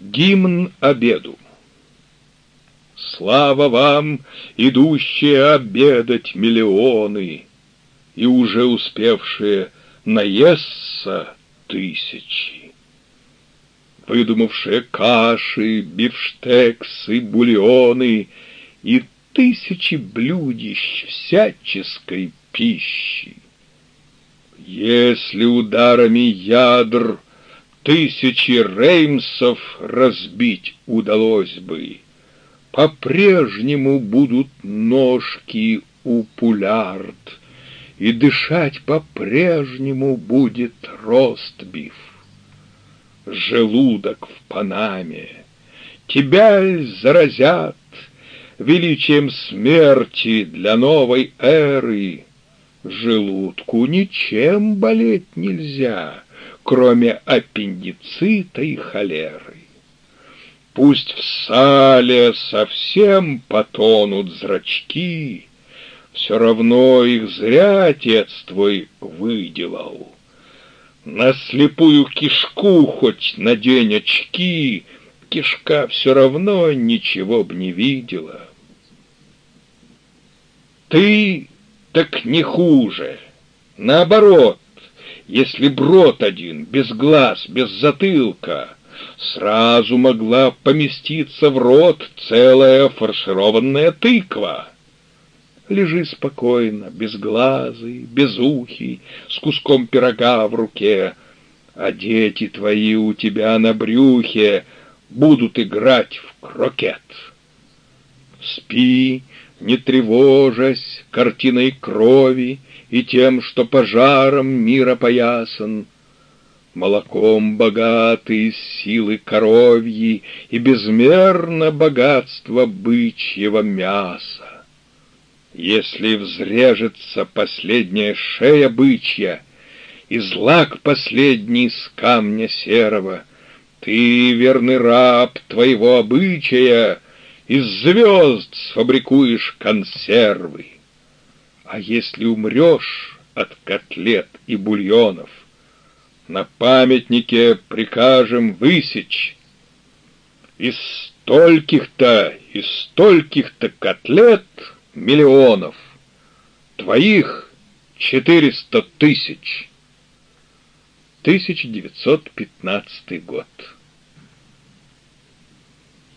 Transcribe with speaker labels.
Speaker 1: Гимн обеду. Слава вам, идущие обедать миллионы, И уже успевшие наесться тысячи. Выдумавшие каши, бифштексы, бульоны И тысячи блюдищ всяческой пищи. Если ударами ядр тысячи реймсов разбить удалось бы, По-прежнему будут ножки у пулярд, И дышать по-прежнему будет ростбиф. Желудок в Панаме, тебя заразят Величием смерти для новой эры, Желудку ничем болеть нельзя, Кроме аппендицита и холеры. Пусть в сале совсем потонут зрачки, Все равно их зря отец твой выделал. На слепую кишку хоть надень очки, Кишка все равно ничего б не видела. Ты так не хуже. Наоборот, если брод один, без глаз, без затылка, сразу могла поместиться в рот целая фаршированная тыква. Лежи спокойно, без глазы, без ухи, с куском пирога в руке, а дети твои у тебя на брюхе будут играть в крокет. Спи, не тревожась картиной крови и тем, что пожаром мир опоясан, молоком богатые силы коровьи и безмерно богатство бычьего мяса. Если взрежется последняя шея бычья и злак последний с камня серого, ты, верный раб твоего обычая, из звезд сфабрикуешь консервы. А если умрешь от котлет и бульонов, На памятнике прикажем высечь Из стольких-то, из стольких-то котлет миллионов, Твоих четыреста тысяч. 1915 год.